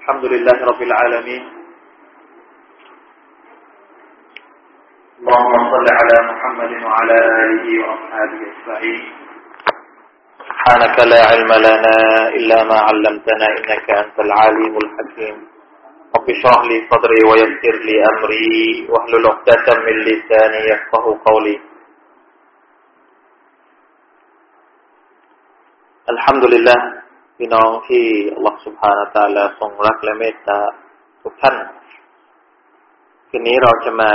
الحمد لله رب العالمين. اللهم صل على محمد وعلى آله وأصحابه أجمعين. سبحانك لا علم لنا إلا ما علمتنا إنك أنت العليم الحكيم. رب اشرح لي صدري ويسر لي أمري واحلل عقدة من لساني يفقه قولي. الحمد لله. พี่น้องที่อัลลอฮฺสุบฮานาตาแลาทรงรักและเมตตาทุกท่าน คืนนี้เราจะมา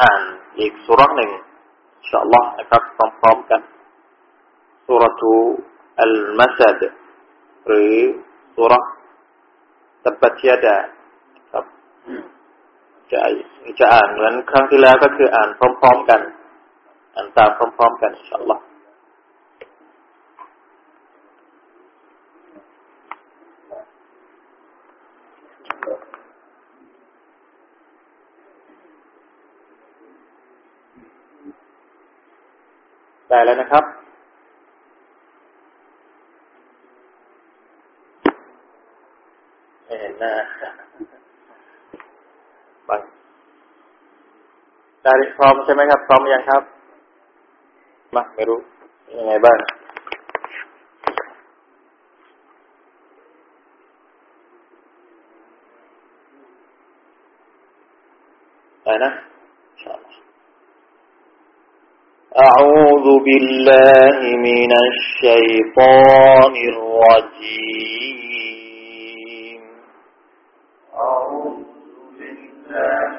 อ่านอีกสุรหนึ่งอินชาอัลลอฮ์นะครับพร้อมๆกันสุรทูอัลมัสดหรือสุรตับบัตยดาครับจะจะอ่านเหมือนครั้งที่แล้วก็คืออ่านพร้อม ๆกัน อ่านตามพร้อม ๆ กันอินชาอัลลอฮ์ ได้แล้วนะครับ ไม่เห็นหน้าบังได้พร้อมใช่ไหมครับ พร้อมยังครับมาไม่รู้ยังไงบ้างได้นะ أعوذ بالله من الشيطان الرجيم. أعوذ بالله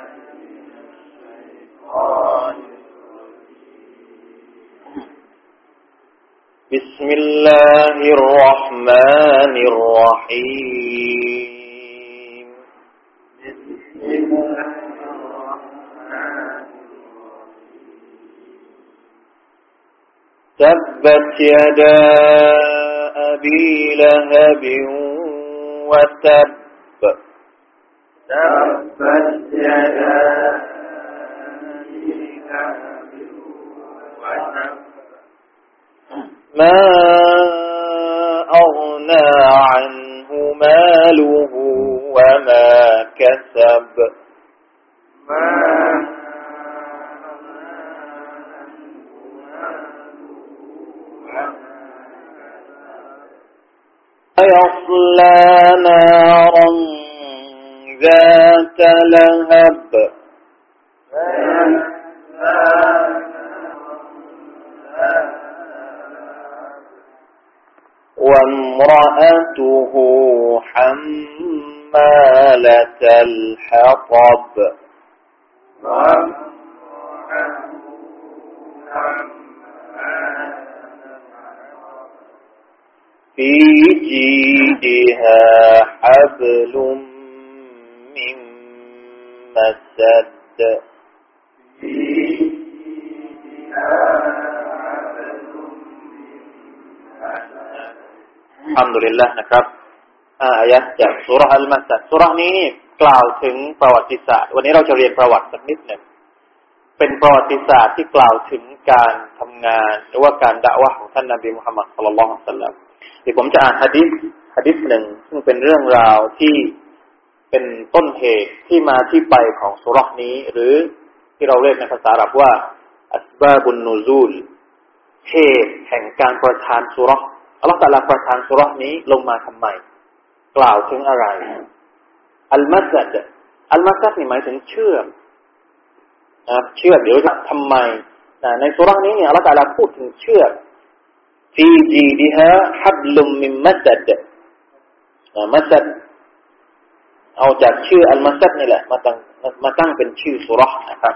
من بسم الله الرحمن الرحيم بسم الله تبت يدا أبي لهب وتب. تبت يدا ما أغنى عنه ماله وما كسب. ما يصلى نارا ذات لهب. وامرأته حمالة الحطب. في جيدها حبل من مسد الحمد لله นะครับอายะจากสุรอัลมัสดสุรนี้นี่กล่าวถึงประวัติศาสตร์ วันนี้เราจะเรียนประวัติสักนิดหนึ่งเป็นประวัติศาสตร์ที่กล่าวถึงการทำงาน หรือว่าการด่าวะของท่านนบีมุฮัมมัดสุลลัลลอฮุอะลัยฮิวะสัลลัมเ ดี๋ยวผมจะอ่านฮะดิษฮะดิษหนึ่งซึ่งเป็นเรื่องราวที่เป็นต้นเหตุที่มาที่ไปของสุรนี้ หรือที่เราเรียกในภาษาอาหรับว่า อัสบาบุนนูซูลเหตุแห่งการประทานสุรอัลลอฮฺตะลาประทานสุรนี้ลงมาทำไม กล่าวถึงอะไรอัลมัสดอัลมัสดนี่หมายถึงเชื่อมนะครับเชื่อกเดี๋ยวทำไมในสุรนี้เนี่ยอัลลอฮฺตะลาพูดถึงเชื่อ ฟีจีดิฮะฮับลุมมิมัสดมัสดเอาจากชื่ออัลมัสดนี่แหละมาตั้งมาตั้งเป็นชื่อสุรษนะครับ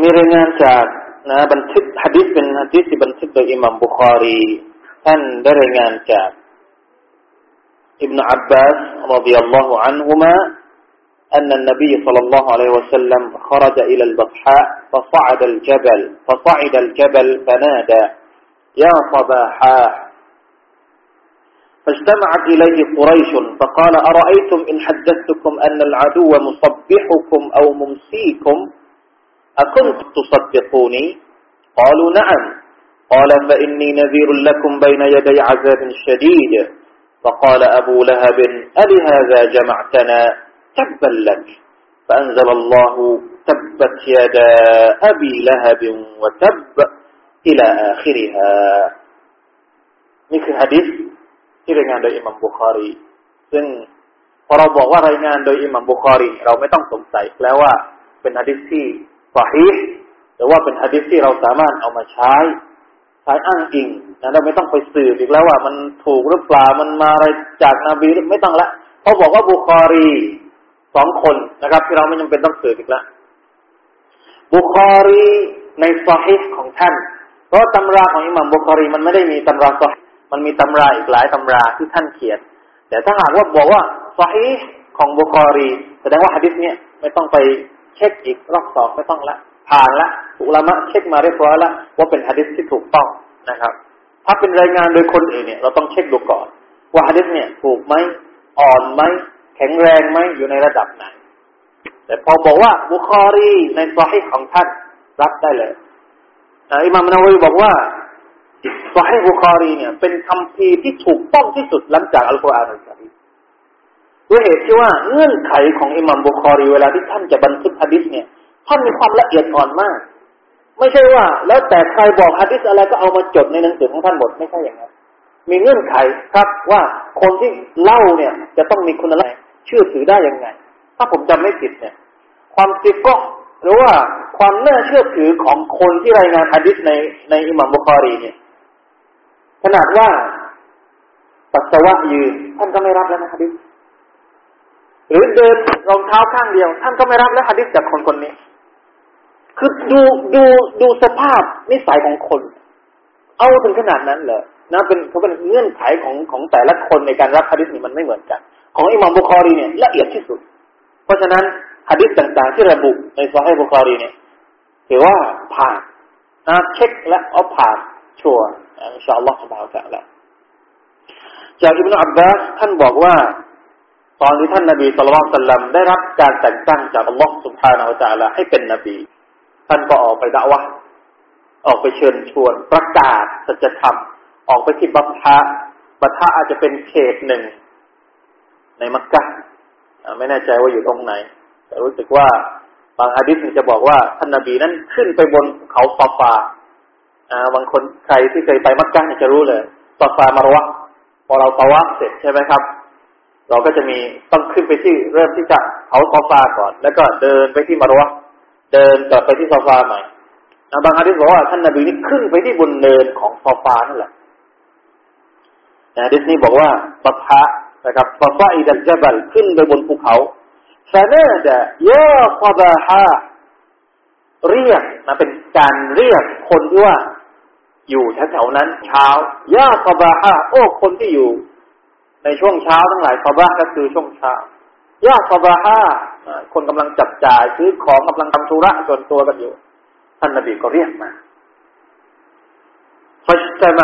มีรายงานจากนะบันทึกฮะดิษเป็นฮะดิษที่บันทึกโดยอิหมามบุคอรี ท่านได้รายงานจากอิบนาอับบาสรดิยัลลอฮุอันฮุมา أن النبي صلى الله عليه وسلم خرج إلى البطحاء فصعد الجبل فصعد الجبل فنادى يا صباحا فاجتمعت إليه قريش فقال أرأيتم إن حدثتكم أن العدو مصبحكم أو ممسيكم؟ أكنت تصدقوني؟ قالوا نعم. قال فإني نذير لكم بين يدي عذاب شديد. فقال أبو لهب ألهذا جمعتنا؟ تبا لك فأنزل الله تبت يدا أبي لهب وتب إلى آخرها นี่คือฮะดิษที่รายงานโดยอิหมัมบุคารี ซึ่งพอเราบอกว่ารายงานโดยอิหมัมบุคารี เราไม่ต้องสงสัยแล้วว่าเป็นฮะดิษที่ฟาฮีหรือว่าเป็นฮะดิษที่เราสามารถเอามาใช้ใช้อ้างอิงนะเราไม่ต้องไปสืบอีกแล้วว่ามันถูกหรือเปล่ามันมาอะไรจากนบีไม่ต้องละเขาบอกว่าบุคารี สองคนนะครับ ที่เราไม่จำเป็นต้องสืบอีกแล้วบุคารีในซอฮีของท่าน เพราะตำราของอิหมัมบุคารีมันไม่ได้มีตำราซอฮีมันมีตำราอีกหลายตำราที่ท่านเขียน แต่ถ้าหากว่าบอกว่าซอฮีฮฺของบุคอรี แสดงว่าฮะดิษเนี้ยไม่ต้องไปเช็คอีกรอบสองไม่ต้องละ ผ่านละอุลามะเช็คมาเรียบร้อยแล้วว่าเป็นฮะดิษที่ถูกต้องนะครับ ถ้าเป็นรายงานโดยคนอื่นเนี่ย เราต้องเช็คดูก่อน ว่าฮะดิษเนี่ยถูกไหมอ่อนไหม แข็งแรงไหมอยู่ในระดับไหน แต่พอบอกว่าบุคอรีในซอฮีของท่านรับได้เลยอิมามนาวีบอกว่าซอฮีบุคอรีเนี่ย เป็นคัมภีร์ที่ถูกต้องที่สุดหลังจากอัลกุรอานอัลกะรีมด้วยเหตุที่ว่าเงื่อนไขของอิมามบุคอรีเวลาที่ท่านจะบันทึกฮะดิษเนี่ยท่านมีความละเอียดอ่อนมาก ไม่ใช่ว่า แล้วแต่ใครบอกฮะดิษอะไรก็เอามาจดในหนังสือของท่านหมดไม่ใช่อย่างนั้นมีเงื่อนไขครับว่าคนที่เล่าเนี่ย จะต้องมีคุณลักษณะ เชื่อถือได้ยังไง ถ้าผมจำไม่ผิดเนี่ย ความติดก็หรือว่าความน่าเชื่อถือของคนที่รายงานฮะดิษในในอิหมัมบุคารีเนี่ย ขนาดว่าปัสสาวะยืนท่านก็ไม่รับแล้วนะฮะดิษหรือเดินรองเท้าข้างเดียว ท่านก็ไม่รับแล้วฮะดิษจากคนคนนี้ คือดูดูดูสภาพนิสัยของคน เอาถึงขนาดนั้นเหรอนะเป็นเขาเป็นเงื่อนไขของของแต่ละคนในการรับฮะดิษนี่มันไม่เหมือนกัน ของอิหม่ามบุคอรีเนี่ยละเอียดที่สุด เพราะฉะนั้นฮะดิษต่างๆ ที่ระบุในซอฮีบุคอรีเนี่ยถือว่าผ่านนะเช็คและเอาผ่าน sure إن شاء الله سبحانه وتعالى จากอิบนุอับบาสท่านบอกว่า ตอนที่ท่านนบี صلى الله عليه وسلم ได้รับการแต่งตั้งจากอัลลอฮฺ سبحانه وتعالى ให้เป็นนบี ท่านก็ออกไป دعوة ออกไปเชิญชวนประกาศสัจธรรมออกไปที่บัฏฮาอ์ บัฏฮาอ์อาจจะเป็นเขตหนึ่ง ในมักกะไม่แน่ใจว่าอยู่ตรงไหน แต่รู้สึกว่าบางฮะดิษจะบอกว่าท่านนาบีนั้นขึ้นไปบนเขาซอฟาบางคนใครที่เคยไปมักกะจะรู้เลยซอฟามารวะพอเราตะวักเสร็จใช่ไหมครับ เราก็จะมีต้องขึ้นไปที่เริ่มที่จะเขาซอฟาก่อน แล้วก็เดินไปที่มารวะเดินกลับไปที่โซฟาใหม่บางฮะดิษบอกว่าท่านนบีนี่ขึ้นไปที่บนเนินของโซฟานั่นแหละนะดิษนี้บอกว่าบัพะ นะครับฟาฟาอิดัลจับัลขึ้นไปบนภูเขาฟานาดะยาซาบาฮาเรียกนะเป็นการเรียกคนที่ว่า อยู่แถวๆนั้น เช้ายาซาบาฮาโอ้คนที่อยู่ ในช่วงเช้าทั้งหลายซาบาก็คือช่วงเช้ายาซาบาฮาคนกำลังจับจ่ายซื้อของกำลังทำธุระส่วนตัวกันอยู่ท่านนบีก็เรียกมาฟัชตม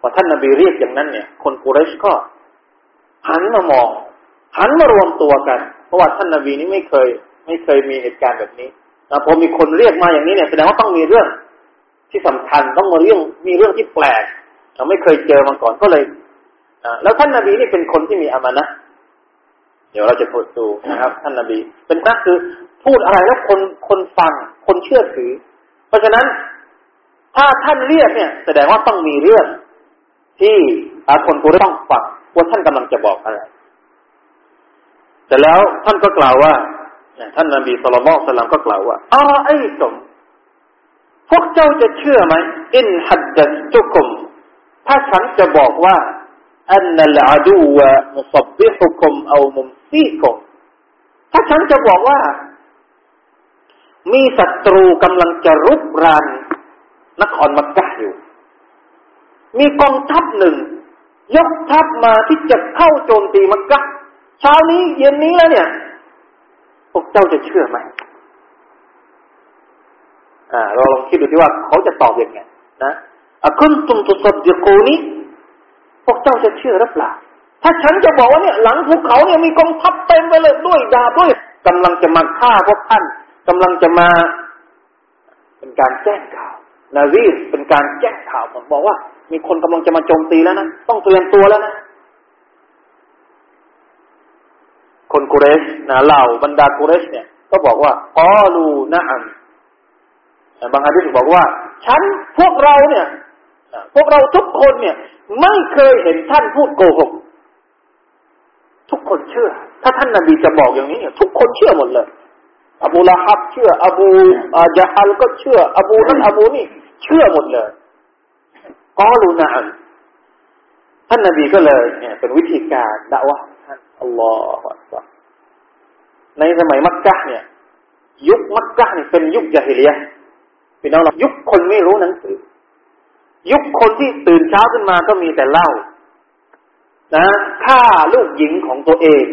พอท่านนบีเรียกอย่างนั้นเนี่ย คนกุเรชก็หันมามองหันมารวมตัวกัน เพราะว่าท่านนบีนี้ไม่เคย ไม่เคยมีเหตุการณ์แบบนี้นะพอมีคนเรียกมาอย่างนี้เนี่ยแสดงว่าต้องมีเรื่องที่สำคัญต้องมาเรื่องมีเรื่องที่แปลกเราไม่เคยเจอมาก่อนก็เลยแล้วท่านนาบีนี่เป็นคนที่มีอามานะเดี๋ยวเราจะพูดดูนะครับ ท่านนาบี เป็นนักคือพูดอะไรแล้วคนคนฟัง คนเชื่อถือ เพราะฉะนั้น ถ้าท่านเรียกเนี่ย แสดงว่าต้องมีเรื่อง ที่อาคนกูต้องฟังว่าท่านกำลังจะบอกอะไร แต่แล้วท่านก็กล่าวว่า ท่านนบีสุลต่านสลัมก็กล่าวว่าอ๋อไอ้สมพวกเจ้าจะเชื่อไหมอินฮัดดัตุกุมถ้าฉันจะบอกว่าอันนัลอาดูวะมุสบิฮุคุมเอามุมซีกุมถ้าฉันจะบอกว่า มีศัตรูกำลังจะรุกรานนครมักกะอยู่ มีกองทัพหนึ่ง ยกทัพมาที่จะเข้าโจมตีมักกะเช้านี้เย็นนี้แล้วเนี่ยพวกเจ้าจะเชื่อไหมอ่า เราลองคิดดูดีว่าเขาจะตอบยังไงนะอาคุณตุมตุสดิกูนี้พวกเจ้าจะเชื่อหรือเปล่า ถ้าฉันจะบอกว่าเนี่ย หลังภูเขาเนี่ยมีกองทัพเต็มไปเลยด้วยดาบด้วยกำลังจะมาฆ่าพวกท่านกำลังจะมา เป็นการแจ้งข่าว นาซีเป็นการแจ้งข่าวผมบอกว่า มีคนกำลังจะมาโจมตีแล้วนะ ต้องเตรียมตัวแล้วนะ คนกุเรชนะเหล่าบรรดากุเรชเนี่ย ก็บอกว่ากอลูนะอันบางฮะดิษบอกว่า ฉันพวกเราเนี่ย พวกเราทุกคนเนี่ย ไม่เคยเห็นท่านพูดโกหก ทุกคนเชื่อ ถ้าท่านนาบีจะบอกอย่างนี้ทุกคนเชื่อหมดเลยอบูละฮับเชื่อ อบูอาจาฮัลก็เชื่อ อบูนั้นอบูนี่ เชื่อหมดเลย กอลูนะอันท่านนาบีก็เลยเนี่ยเป็นวิธีการด่าวะท่านอัลลอฮฺในสมัยมักกะเนี่ย ยุคมักกะเนี่ยเป็นยุคยาฮิเลียพี่น้องยุคคนไม่รู้หนังสือ ยุคคนที่ตื่นเช้าขึ้นมาก็มีแต่เล่านะฆ่าลูกหญิงของตัวเอง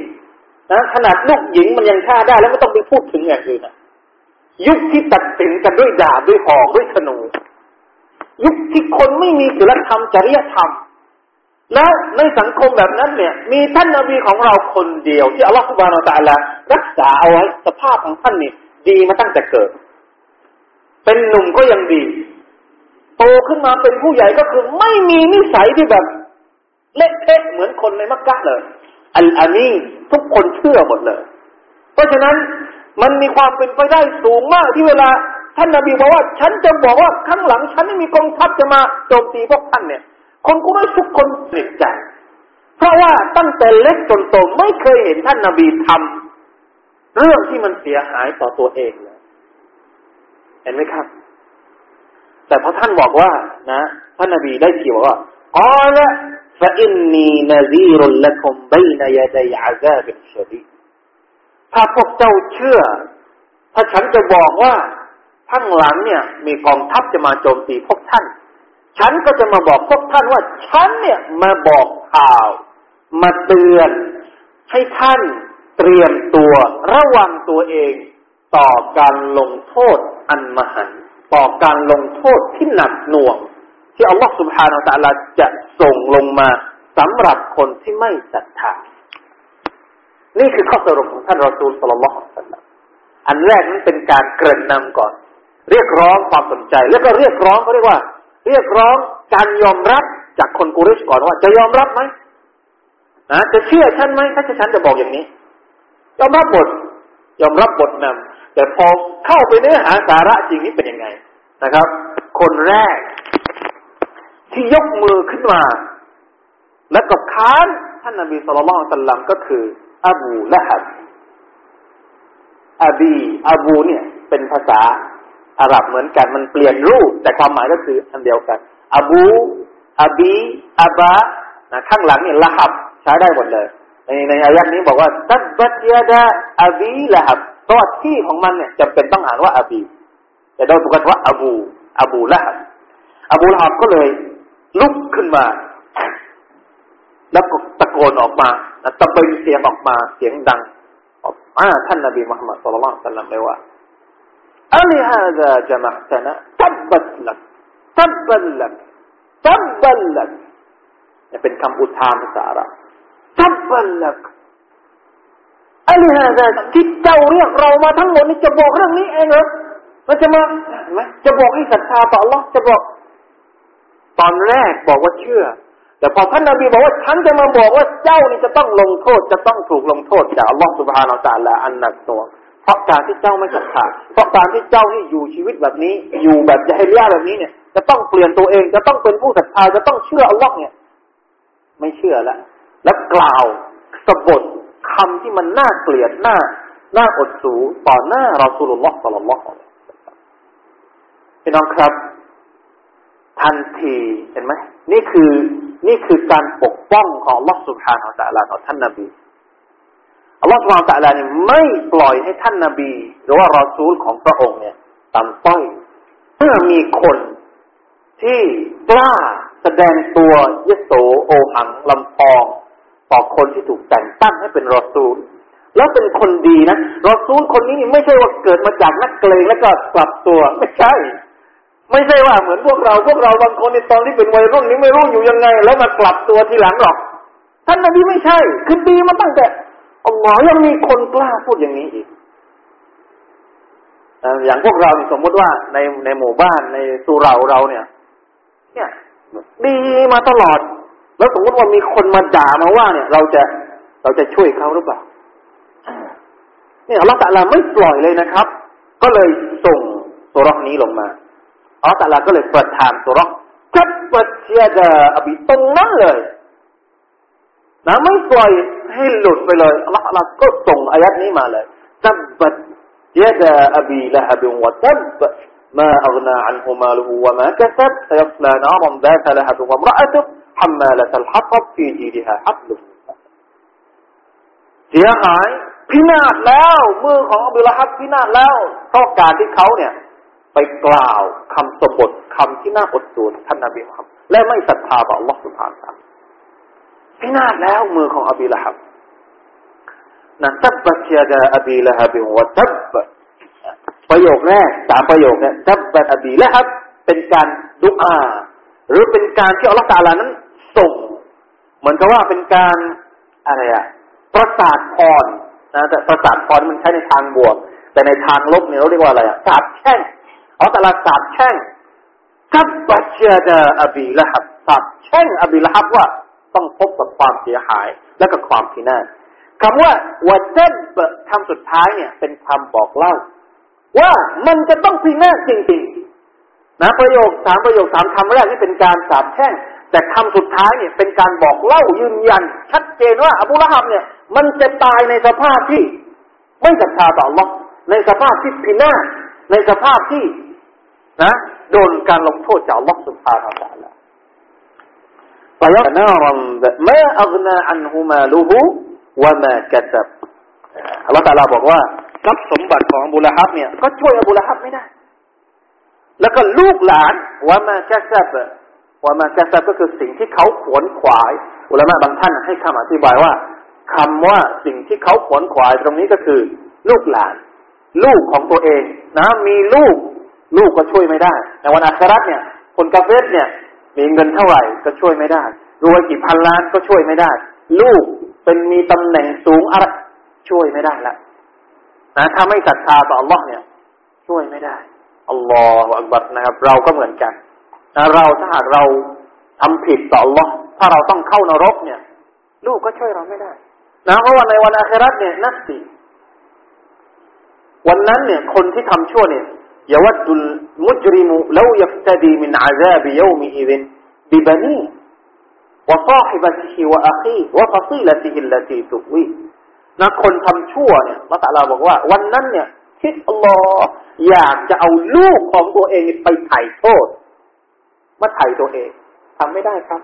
นะขนาดลูกหญิงมันยังฆ่าได้แล้วไม่ต้องไปพูดถึงอย่างอื่นนะยุคที่ตัดสินกันด้วยดาบด้วยหอกด้วยธนู ยุคที่คนไม่มีศีลธรรมจริยธรรม แล้วในสังคมแบบนั้นเนี่ย มีท่านนาบีของเราคนเดียว ที่อัลลอฮฺสุบานอตะลารักษาเอาไว้สภาพของท่านนี่ดีมาตั้งแต่เกิด เป็นหนุ่มก็ยังดี โตขึ้นมาเป็นผู้ใหญ่ก็คือไม่มีนิสัยที่แบบเละเทะเหมือนคนในมักกะเลย อันอันนี้ทุกคนเชื่อหมดเลย เพราะฉะนั้นมันมีความเป็นไปได้สูงมากที่เวลา ท่านนาบีบอกว่า ฉันจะบอกว่าข้างหลัง ฉันไม่มีกองทัพจะมาโจมตีพวกท่านเนี่ย คนกูไม่ทุกคนเสียใจเพราะว่าตั้งแต่เล็กจนโตไม่เคยเห็นท่านนาบีทำเรื่องที่มันเสียหายต่อตัวเองเลยเห็นไหมครับ แต่พอท่านบอกว่า นะท่านนบีได้ขีดว่าอ๋อละฟะอินนีนาซีรุลละคุมบัยนยาดัยอาซาบิชดีถ้าพวกเจ้าเชื่อ ถ้าฉันจะบอกว่า ข้างหลังเนี่ย มีกองทัพจะมาโจมตีพวกท่าน ฉันก็จะมาบอกพวกท่านว่า ฉันเนี่ยมาบอกข่าว มาเตือน ให้ท่านเตรียมตัวระวังตัวเอง ต่อการลงโทษอันมหันต่อการลงโทษที่หนักหน่วง ที่อัลลอฮฺสุบฮานาอัลลอฮจะส่งลงมาสำหรับคนที่ไม่ศรัทธานี่คือข้อสรุปของท่านรอซูลสลลัลลอฮุสัลลัมอันแรกนั้นเป็นการเกริ่นนำก่อน เรียกร้องความสนใจ แล้วก็เรียกร้องเขาเรียกว่า เรียกร้องการยอมรับจากคนกุริชก่อนว่า จะยอมรับไหมนะจะเชื่อฉันไหมถ้าฉันจะบอกอย่างนี้ ยอมรับบท ยอมรับบทนำแต่พอเข้าไปเนื้อหาสาระจริงนี่เป็นยังไงนะครับ คนแรก ที่ยกมือขึ้นมา แล้วก็ค้านท่านนบีสุลต่านสัลลัมก็คือ อบูละฮับอบีอบูเนี่ย เป็นภาษา อาหรับเหมือนกันมันเปลี่ยนรูป แต่ความหมายก็คืออันเดียวกันอบูอบีอาบานะข้างหลังเนี่ยละหับใช้ได้หมดเลย ในในอายันนี้บอกว่าตับบัตยาดาอบีละหับเพราะว่าที่ของมันเนี่ยจำเป็นต้องอ่านว่าอบี แต่โดยปกติว่าอบูอบูละฮับอบูละฮับก็เลยลุกขึ้นมา แล้วก็ตะโกนออกมาตะเบงเสียงออกมาเสียงดังออกมาท่านนบีมุฮัมมัดสุลลัลสัลลัมเลยว่า อัลฮะซาจมะตนะตับบัตลักตับบัลลักตับบัลลักนี่เป็นคำอุทานภาษาอาหรับตับบัลลักอันนี้ฮะที่เจ้าเรียกเรามาทั้งหมดนี่จะบอกเรื่องนี้เองเหรอมันจะมาไหมจะบอกให้ศรัทธาต่อ Allah จะบอก ตอนแรกบอกว่าเชื่อ แต่พอท่านนบีบอกว่าฉันจะมาบอกว่าเจ้านี่จะต้องลงโทษ จะต้องถูกลงโทษจากอัลลอฮฺสุบฮานาอัลลอฮอันหนักหน่วง เพราะการที่เจ้าไม่ศรัทธาเพราะการที่เจ้านี่อยู่ชีวิตแบบนี้ อยู่แบบจะให้เลียแบบนี้เนี่ย จะต้องเปลี่ยนตัวเอง จะต้องเป็นผู้ศรัทธาจะต้องเชื่ออัลลอฮ์เนี่ย ไม่เชื่อแล้วแล้วกล่าวสบทคำที่มันน่าเกลียดน่าน่าอดสูต่อหน้าเรอสูลุลลอฮ์สัลลัลลอฮุอะลัยฮิพี่น้องครับ ทันทีเห็นไหมนี่คือนี่คือการปกป้องของลอสุภาของตะลาต่อท่านนาบี อัลลอฮฺสุบานตะลาเนี่ยไม่ปล่อยให้ท่านนาบี หรือว่ารอซูลของพระองค์เนี่ยต่ำต้อยเมื่อมีคนที่กล้าแสดงตัวยโสโอหังลำพอง ต่อคนที่ถูกแต่งตั้งให้เป็นรอซูล แล้วเป็นคนดีนะรอซูลคนนี้ไม่ใช่ว่าเกิดมาจากนักเกรงแล้วก็กลับตัวไม่ใช่ ไม่ใช่ว่าเหมือนพวกเราพวกเราบางคนในตอนที่เป็นวัยรุ่นนี้ไม่รู้อยู่ยังไง แล้วมากลับตัวทีหลังหรอก ท่านนบีไม่ใช่ คือดีมาตั้งแต่ อัลลอฮ์ยังมีคนกล้าพูดอย่างนี้อีกอย่างพวกเราสมมุติว่าในในหมู่บ้านในสุเราเราเนี่ย เนี่ย ดีมาตลอด แล้วสมมติว่ามีคนมาด่ามาว่า เนี่ย เราจะเราจะช่วยเขาหรือเปล่าเนี่ยอัลลอฮฺตะลาไม่ปล่อยเลยนะครับ ก็เลยส่งสุรนี้ลงมาอัลลอฮฺตะลาก็เลยประทานสุรจับปัจเจดาอบิตรงนั้นเลย นะไม่ปล่อยให้หลุดไปเลยอัลลอฮฺก็ส่งอายัดนี้มาเลยจับปัจเจดาอบีละฮับิวะตับ ما أغنى عنه ماله وما كسب سيصلى نارا ذات لهب وامرأته حمالة الحطب في جيدها حبل เสียหายพินาศแล้วมือของอับดุลฮับพินาศแล้วเพราะการที่เขาเนี่ย ไปกล่าวคำสมบทคำที่น่าอดสูนท่านนบีมุฮัมมัดและไม่ศรัทธาต่อ Allah سبحانه และ تعالى พินาศแล้วมือของอบีละฮับนะตับบะยาดาอบีละฮับวะตับประโยคแรกสามประโยคเนี่ยตับบะอบีละฮับเป็นการดุอา หรือเป็นการที่อัลลอฮฺตาลานั้น ส่ง เหมือนกับว่าเป็นการอะไรอะประสาทพรนะแต่ประสาทพรมันใช้ในทางบวก แต่ในทางลบเนี่ยเราเรียกว่าอะไรอะสาบแช่งอัลลอฮฺตาลาสาบแช่งตับบะยาดาอบีละฮับสาบแช่งอบีละฮับว่า ต้องพบกับความเสียหายและกับความพินาศคำว่าวัดเจนคำสุดท้ายเนี่ย เป็นคำบอกเล่า ว่ามันจะต้องพินาศจริงๆนะประโยคสามประโยคสามคำแรกนี่เป็นการสาบแช่งแต่คำสุดท้ายเนี่ย เป็นการบอกเล่ายืนยัน ชัดเจนว่า อบูละฮับเนี่ย มันจะตายในสภาพที่ ไม่ศรัทธาต่อหรอกในสภาพที่พินาศในสภาพที่นะโดนการลงโทษจากลอกสุภาทางกาแล้ว نارا ما أغنى عنه ماله وما كسب อัลลอฮฺตาลาบอกว่าทรัพย์สมบัติของอบูละฮับเนี่ย ก็ช่วยอบูละฮับไม่ได้ แล้วก็ลูกหลานว่ามาแคซับว่ามาแคซับก็คือสิ่งที่เขาขวนขวาย อุลามะบางท่านให้คำอธิบายว่า คำว่าสิ่งที่เขาขวนขวาย ตรงนี้ก็คือ ลูกหลาน ลูกของตัวเอง นะ มีลูก ลูกก็ช่วยไม่ได้ในวันอาคราตเนี่ย คนกาเฟสเนี่ย มีเงินเท่าไหร่ก็ช่วยไม่ได้รวยกี่พันล้านก็ช่วยไม่ได้ ลูกเป็นมีตำแหน่งสูงอะไรช่วยไม่ได้ละนะถ้าไม่ศรัทธาต่อ Allah เนี่ย ช่วยไม่ได้อัลลอฮฺอักบัรนะครับ เราก็เหมือนกันนะเราถ้าหากเราทำผิดต่อ Allah ถ้าเราต้องเข้านรกเนี่ย ลูกก็ช่วยเราไม่ได้ นะเพราะว่าในวันอาคราตเนี่ยนักสิวันนั้นเนี่ย คนที่ทำชั่วเนี่ย يود المجرم لو يفتدي من عذاب يومئذ ببنيه وصاحبته وأخيه وفصيلته التي تؤويه นะคนทำชั่วเนี่ยละตาลาบอกว่า วันนั้นเนี่ย คิดอัลลอฮ์อยากจะเอาลูกของตัวเองไปไถ่โทษ มาไถ่ตัวเอง ทำไม่ได้ครับ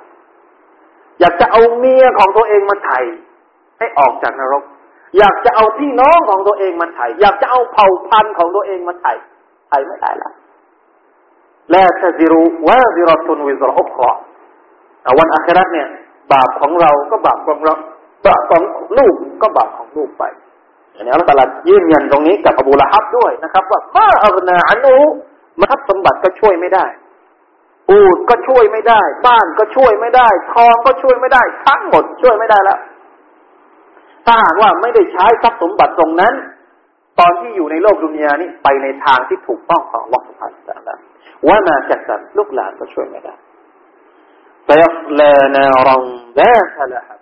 อยากจะเอาเมียของตัวเองมาไถ่ให้ออกจากนรก อยากจะเอาพี่น้องของตัวเองมาไถ่อยากจะเอาเผ่าพันธุ์ของตัวเองมาไถ่ ไถ่ไม่ได้ละลาตซิรุวาซิรตุนวิซรอุคราวันอาคราเนี่ย บาปของเราก็บาปของเราบาปของลูกก็บาปของลูกไปอันนี้อัลลอฮฺยืนยันตรงนี้กับอบูละฮับด้วยนะครับ ว่ามาอัลนาอันูมาทับสมบัติก็ช่วยไม่ได้อูดก็ช่วยไม่ได้ บ้านก็ช่วยไม่ได้ทองก็ช่วยไม่ได้ ทั้งหมดช่วยไม่ได้แล้วถ้าหากว่าไม่ได้ใช้ทรัพย์สมบัติตรงนั้น ตอนที่อยู่ในโลกดุนยานี่ไปในทางที่ถูกต้องของลอสุภาพสัลว่ามาจักสรรลูกหลานก็ช่วยไม่ได้ไซฟลานารองแดทะละฮับ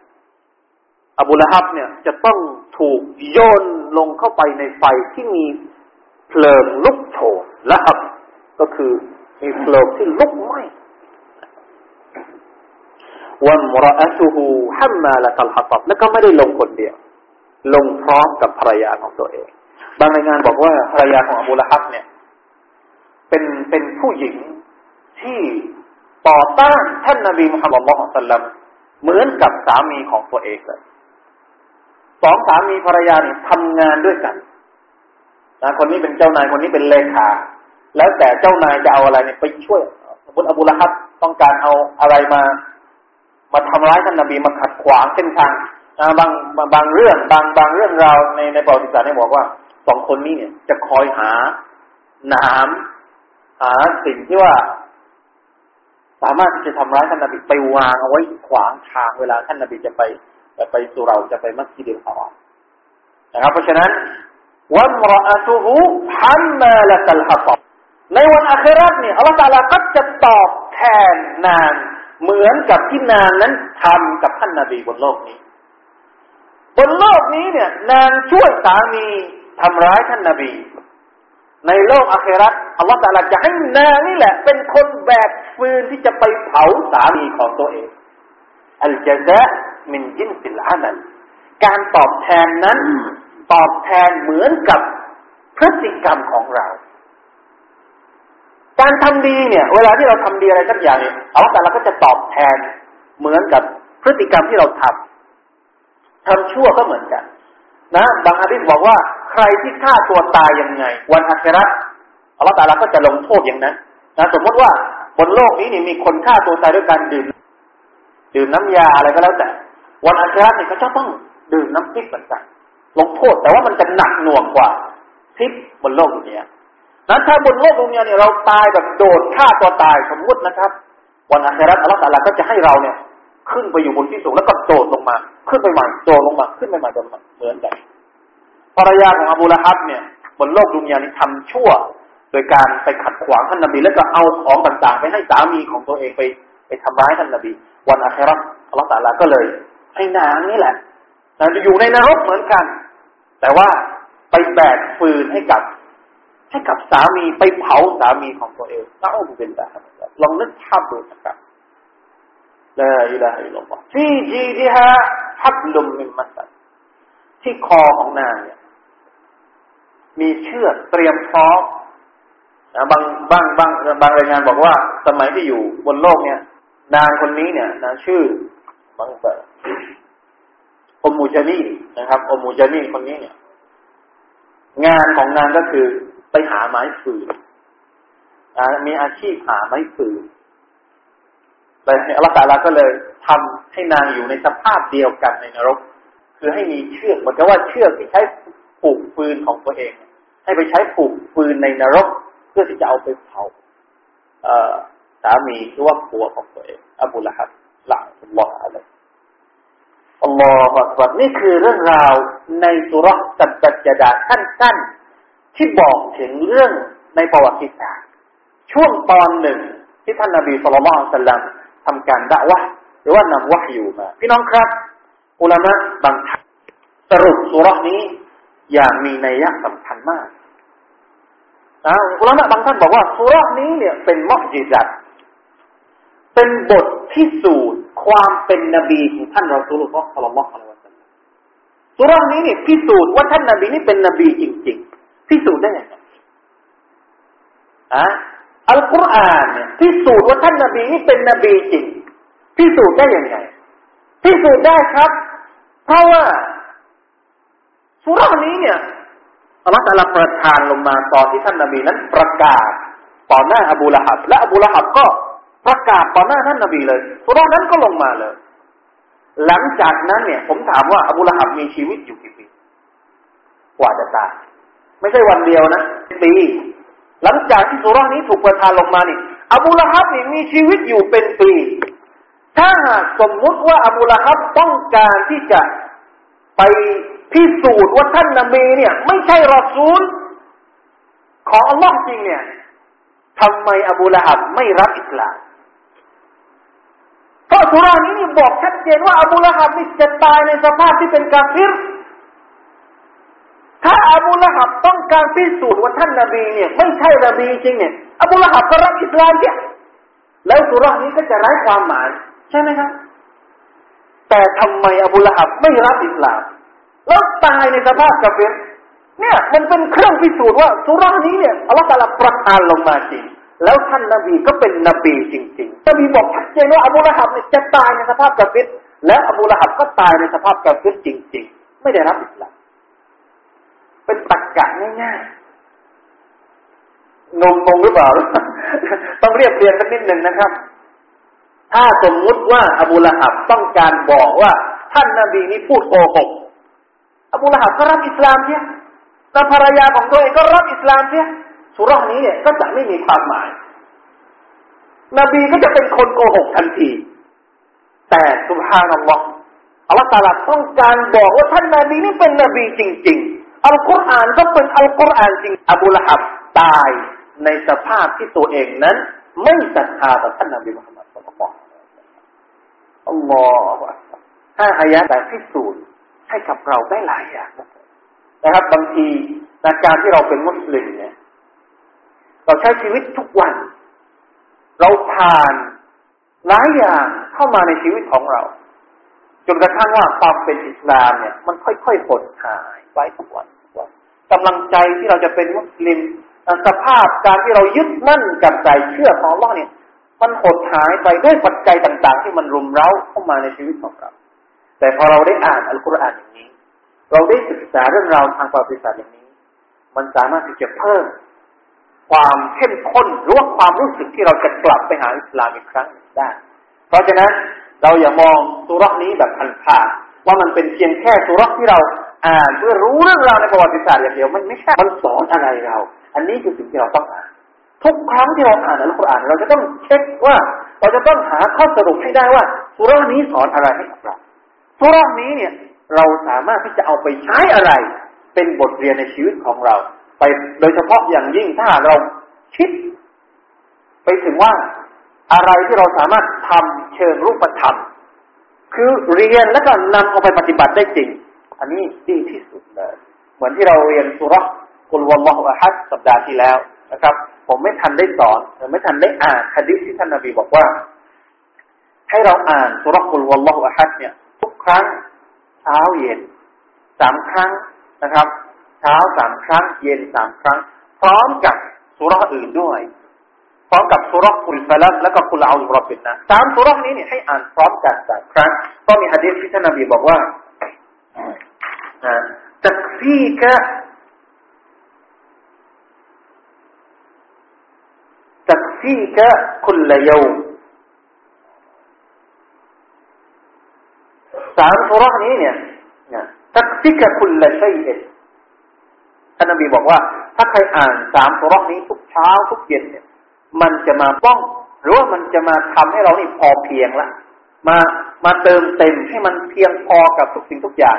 อบูลฮับเนี่ยจะต้องถูกโยนลงเข้าไปในไฟที่มีเพลิงลุกโชนละฮับ ก็คือมีเพลิงที่ลุกไหม้วันมรอสูฮูฮัมมาละตัลฮัตับและก็ไม่ได้ลงคนเดียว ลงพร้อมกับภรรยาของตัวเอง บางรายงานบอกว่าภรรยาของอบูละฮับเนี่ย เป็นเป็นผู้หญิงที่ต่อต้านท่านนบีมุฮัมมัดอัลลอฮฺสัลลัมเหมือนกับสามีของตัวเองเลยสองสามีภรรยาเนี่ยทำงานด้วยกันนะคนนี้เป็นเจ้านายคนนี้เป็นเลขาแล้วแต่เจ้านายจะเอาอะไรเนี่ยไปช่วย สมมติอบูละฮับต้องการเอาอะไรมา มาทำร้ายท่านนบีมาขัดขวางเส้นทางนะบางบางเรื่องบางบางเรื่องราวในในประวัติศาสตร์เนี่ยบอกว่า สองคนนี้เนี่ยจะคอยหาน้ำหาสิ่งที่ว่า สามารถที่จะทำร้ายท่านนบีไปวางเอาไว้ขวางทางเวลาท่านนบีจะไปจะไปสู่เราจะไปมัสยิดฮารอมนะครับ เพราะฉะนั้นวันรอตุหูฮัมมาละตัลฮัตในวันอาคราตเนี่ยอัลลอฮฺตาลาก็จะตอบแทนนางเหมือนกับที่นางนั้นทำกับท่านนาบีบนโลกนี้ บนโลกนี้เนี่ย นางช่วยสามี ทำร้ายท่านนาบี ในโลกอาคราตอัลลอฮฺตาลาจะให้นางนี่แหละ เป็นคนแบกฟืนที่จะไปเผาสามีของตัวเองอัลจซะมินจินสิลอามัลการตอบแทนนั้น ตอบแทนเหมือนกับพฤติกรรมของเรา การทำดีเนี่ย เวลาที่เราทำดีอะไรสักอย่างเนี่ยอัลลอฮฺเราก็จะตอบแทนเหมือนกับพฤติกรรมที่เราทำทำชั่วก็เหมือนกัน นะ บางฮะดิษบอกว่า ใครที่ฆ่าตัวตายยังไง วันอัคราอัลลอฮฺตาลาก็จะลงโทษอย่างนั้นนะสมมติว่าบนโลกนี้นี่มีคนฆ่าตัวตายด้วยการดื่ม ดื่มน้ำยาอะไรก็แล้วแต่ วันอัคราเนี่ยเขาจะต้องดื่มน้ำพริกเหมือนกันลงโทษแต่ว่ามันจะหนักหน่วงกว่าทิพบนโลกดุนยานั้นถ้าบนโลกดุนยาเนี่ยเราตายแบบโดดฆ่าตัวตายสมมตินะครับ วันอาคราอัลลอฮฺก็จะให้เราเนี่ย ขึ้นไปอยู่บนที่สูงแล้วก็โดดลงมา ขึ้นไปใหม่โดดลงมา ขึ้นไปใหม่โดดเหมือนกัน รรยาของอบูละฮับเนี่ยบนโลกดุนยานี้ทำชั่ว โดยการไปขัดขวางท่านนบี แล้วก็เอาของต่างๆ ไปให้สามีของตัวเองไปไปทำร้ายท่านนบี วันอาคราอัลลอฮฺก็เลยให้นางนี่แหละนางจะอยู่ในนรกเหมือนกัน แต่ว่าไปแบกฟืนให้กับให้กับสามีไปเผาสามีของตัวเองน่าอุบินดาลองนึกภาพดูนะครับลาอิลาฮิลลอฮ์ที่จีดีฮะฮับลุมมิมมัสที่คอของนางเนี่ย มีเชือกเตรียมพร้อมนะบางบางบางบางรายงานบอกว่า สมัยที่อยู่บนโลกเนี่ย นางคนนี้เนี่ยนะชื่อบางแบบอมูจานีนะครับอมูจานีคนนี้เนี่ย งานของนางก็คือไปหาไม้ฟืนมีอาชีพหาไม้ฟืนแต่อัลลอฮฺก็เลยทำให้นางอยู่ในสภาพเดียวกันในนรก คือให้มีเชือกเหมือนกับว่าเชือกที่ใช้ ผูกฟืนของตัวเอง ให้ไปใช้ผูกฟืนในนรกเพื่อที่จะเอาไปเผาสามีหรือว่าผัวของตัวเอง อบูละฮับหลังอัลลอฮฺอะไรอัลลอฮฺอักนี่คือเรื่องราวในสุรสัตจดาสั้นๆ ที่บอกถึงเรื่องในประวัติศาสตร์ช่วงตอนหนึ่งที่ท่านนาบีสุลต่านสัลลัมทำการด่าวะหรือว่านำวะอยู่มา พี่น้องครับ อุลามะบางท่านสรุปสุรนี้ อย่างมีนัยยะสำคัญมากนะอุลามะบางท่านบอกว่าสุรนี้เนี่ยเป็นมอจิจัดเป็นบทพิสูจน์ความเป็นนบีของท่านเราสุลต่านสัลลัลลอฮุอะลัยฮิวะสัลลัมสุรานี้เนี่ยพิสูจน์ว่าท่านนบีนี่เป็นนบีจริง ๆ พิสูจน์ได้ยังไงอะอัลกุรอานเนี่ยพิสูจน์ว่าท่านนบีนี่เป็นนบีจริง พิสูจน์ได้ยังไงพิสูจน์ได้ครับ เพราะว่า สุรานี้เนี่ยอัลลอฮฺตะลาประทานลงมาตอนที่ท่านนบีนั้นประกาศต่อหน้าอบูละฮับและอบูละฮับก็ประกาศต่อหน้าท่านนบีเลยสุรานั้นก็ลงมาเลย หลังจากนั้นเนี่ย ผมถามว่าอบูละฮับมีชีวิตอยู่กี่ปีกว่าจะตายไม่ใช่วันเดียวนะปีหลังจากที่สุรานี้ถูกประทานลงมานี่อบูละฮับนี่มีชีวิตอยู่เป็นปี ถ้าหากสมมุติว่าอบูละฮับต้องการที่จะไป พิสูจน์ว่าท่านนบีเนี่ย ไม่ใช่รอซูล ของอัลลอฮ์จริงเนี่ยทำไมอบูละฮับไม่รับอิสลามเพราะสุรานี้นี่บอกชัดเจนว่าอบูละฮับนี่จะตายในสภาพที่เป็นกาฟิรถ้าอบูละฮับต้องการพิสูจน์ว่าท่านนบีเนี่ย ไม่ใช่นบีจริงเนี่ยอบูละฮับก็รับอิสลามเนี่ยแล้วสุรานี้ก็จะไร้ความหมาย ใช่ไหมครับ แต่ทำไมอบูละฮับไม่รับอิสลาม แล้วตายในสภาพกาฟิรเนี่ยมันเป็นเครื่องพิสูจน์ว่าสุรานี้เนี่ยอัลลอฮฺตาลาประทานลงมาจริง แล้วท่านนบีก็เป็นนบีจริงๆนบีบอกชัดเจนว่าอบูละฮับเนี่ยจะตายในสภาพกาฟิรและอบูละฮับก็ตายในสภาพกาฟิรจริง ๆ ไม่ได้รับอิสลามเป็นตักกะง่ายๆงงงหรือเปล่า ต้องเรียบเรียงสักนิดหนึ่งนะครับ ถ้าสมมุติว่าอบูละฮับต้องการบอกว่า ท่านนบีนี้พูดโกหก อบูละฮับก็รับอิสลามเสียแต่ภรรยาของตัวเองก็รับอิสลามเสียสุรานี้เนี่ยก็จะไม่มีความหมาย นบีก็จะเป็นคนโกหกทันที แต่สุภานัลลอฮ์อัลลอฮฺตาลาต้องการบอกว่าท่านนบีนี่เป็นนบีจริง ๆ อัลกุรอานก็เป็นอัลกุรอานจริง อบูละฮับตายในสภาพที่ตัวเองนั้น ไม่ศรัทธาต่อท่านนบีมุฮัมมัดสุลลัลลอฮุอัลลอฮฺห้าอายะแต่พิสูจน์ ให้กับเราได้หลายอย่างนะครับ บางทีในการที่เราเป็นมุสลิมเนี่ย เราใช้ชีวิตทุกวัน เราผ่านหลายอย่างเข้ามาในชีวิตของเราจนกระทั่งว่าความเป็นอิสลามเนี่ย มันค่อยๆหดหายไปทุกวันกำลังใจที่เราจะเป็นมุสลิมสภาพการที่เรายึดมั่นกับใจเชื่อของเราเนี่ย มันหดหายไปด้วยปัจจัยต่าง ๆ ที่มันรุมเร้าเข้ามาในชีวิตของเรา แต่พอเราได้อ่านอัลกุรอานอย่างนี้ เราได้ศึกษาเรื่องราวทางประวัติศาสตร์อย่างนี้ มันสามารถที่จะเพิ่มความเข้มข้นหรือว่าความรู้สึกที่เราจะกลับไปหาอิสลามอีกครั้งได้ เพราะฉะนั้นเราอย่ามองสุรักนี้แบบพันผ่านว่ามันเป็นเพียงแค่สุรักที่เราอ่านเพื่อรู้เรื่องราวในประวัติศาสตร์อย่างเดียวมันไม่ใช่มันสอนอะไรเรา อันนี้คือสิ่งที่เราต้องอ่านทุกครั้งที่เราอ่านอัลกุรอานเราจะต้องเช็คว่า เราจะต้องหาข้อสรุปให้ได้ว่าสุรานี้สอนอะไรให้กับเรา สุรานี้เนี่ย เราสามารถที่จะเอาไปใช้อะไร เป็นบทเรียนในชีวิตของเรา ไปโดยเฉพาะอย่างยิ่งถ้าเราคิด ไปถึงว่าอะไรที่เราสามารถทำเชิงรูปธรรม คือเรียนแล้วก็นำเอาไปปฏิบัติได้จริง อันนี้ดีที่สุดเลยเหมือนที่เราเรียนสุรกุลวัลลอฮฺอะฮัดสัปดาห์ที่แล้วนะครับ ผมไม่ทันได้สอนไม่ทันได้อ่านฮะดิษที่ท่านนบีบอกว่า ให้เราอ่านสุรกุลวัลลอฮฺอะฮัดเนี่ย ครั้ง เช้าเย็นสามครั้งนะครับ เช้าสามครั้ง เย็นสามครั้ง พร้อมกับสุรอื่นด้วย พร้อมกับสุรคุลฟลักและก็คุลอาลุรบินนะสามสุรนี้เนี่ยให้อ่านพร้อมกันสามครั้งก็มีฮะดีษที่ท่านนบีบอกว่าตักซีกะตักซีกะคุลยวม สามสุรนี้เนี่ยตักฟิกคุณลชัยเอท่านนบีบอกว่า ถ้าใครอ่านสามสุรนี้ทุกเช้าทุกเย็นเนี่ย มันจะมาป้อง หรือว่ามันจะมาทำให้เรานี่พอเพียงละมามาเติมเต็มให้มันเพียงพอกับทุกสิ่งทุกอย่าง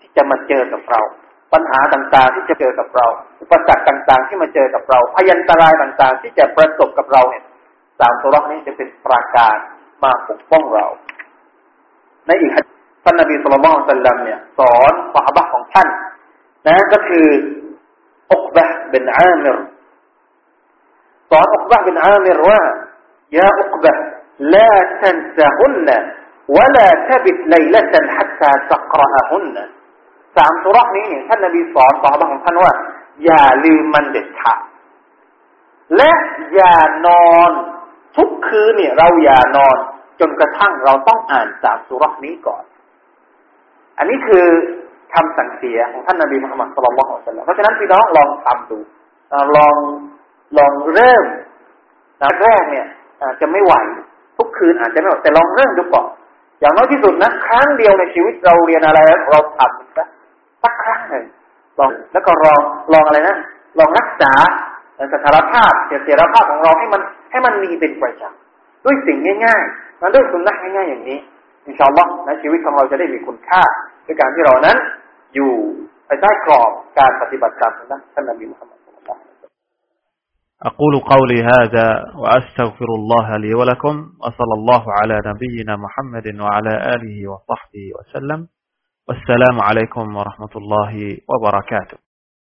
ที่จะมาเจอกับเรา ปัญหาต่างๆที่จะเจอกับเรา อุปสรรคต่าง ๆ ที่มาเจอกับเราพยันตรายต่างๆ ที่จะประสบกับเราเนี่ยสามสุรนี้จะเป็นปราการมาปกป้องเรา ในอีก ท่านนบีสุลต่านสัลลัมเนี่ยสอนสหบะของท่านนะก็คืออุกบะเป็นอามิรสอนอุกบะเป็นอามิรว่ายาอุกบะ لا تنسهن ولا تبت ليلة حتى تقرأهن สามสุรนี้เนี่ยท่านนบีสอนสหบะของท่านว่า อย่าลืมมันเด็ดขาดและอย่านอนทุกคืนเนี่ยเราอย่านอน จนกระทั่งเราต้องอ่านสามสุรนี้ก่อน อันนี้คือคำสั่งเสียของท่านนบีมุฮัมมัดสุลลัลของสัลลัมเพราะฉะนั้นพี่น้องลองทำดูลองลองเริ่มแรกเนี่ยจะไม่ไหวทุกคืนอาจจะไม่ไหวแต่ลองเริ่มดูก่อนอย่างน้อยที่สุดนะครั้งเดียวในชีวิตเราเรียนอะไรเราทำสักสักครั้งหนึ่งลองแล้วก็ลองลองอะไรนะลองรักษาสถานภาพเสียรภาพของเราให้มันให้มันมีเป็นประจำด้วยสิ่งง่ายๆมันด้วยสุนนะง่ายๆอย่างนี้อินชาอัลลอฮ์ในชีวิตของเราจะได้มีคุณค่า ด้วยการที่เรานั้น อยู่ภายใต้กรอบการปฏิบัติตามสุนนะท่านนบีมุฮัมมัด أقول قولي هذا وأستغفر الله لي ولكم وصلى الله على نبينا محمد وعلى آله وصحبه وسلم والسلام عليكم ورحمة الله وبركاته